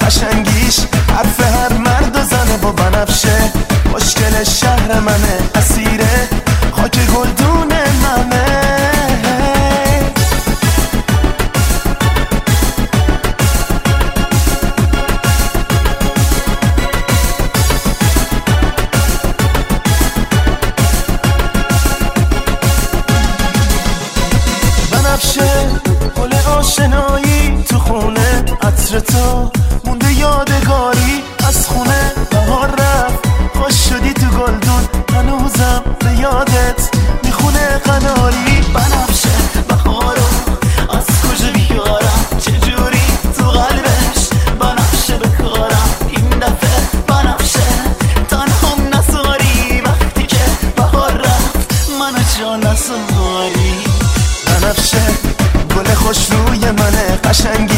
قشنگیش. حرف هر مرد و زنه با بنفشه. مشکل شهر منه اسیره. خاک گلدون منه. بنفشه گل آشنایی تو خونه عطر تو. خوش روی منه قشنگیش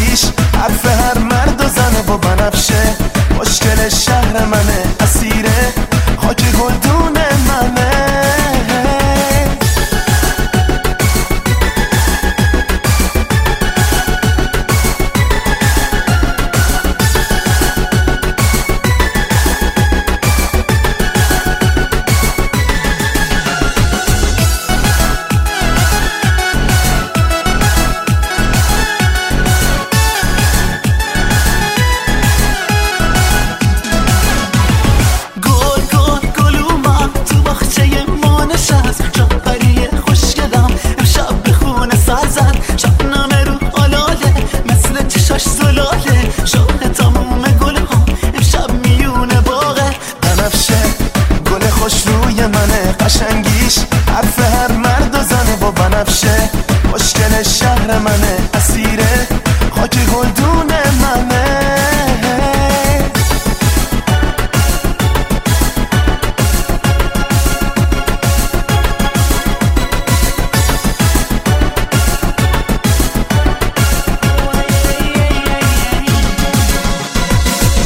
مشکل شهر منه اسیره خاک گلدون منه.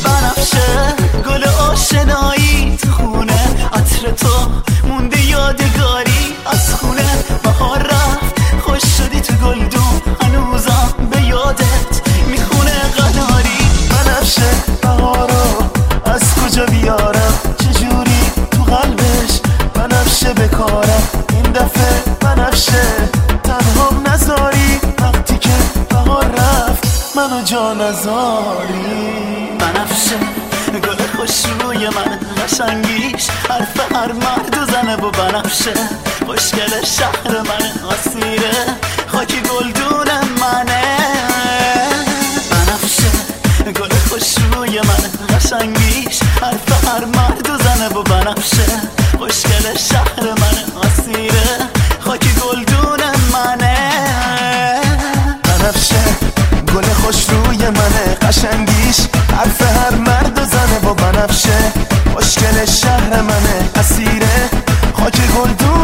بنفشه گل آشنایی تو خونه عطر تو. نذاری بنفشه گل خوش روی من قشنگیش حرف هر مرد و زنه و بنفشه خوشگل شهر من اسیره خاک گلدون منه. بنفشه گل خوش روی من قشنگیش حرف هر مرد و زنه و بنفشه خوشگل شهر من اسیره خاک گلدون منه. شهر منه اسیره. خاک گلدون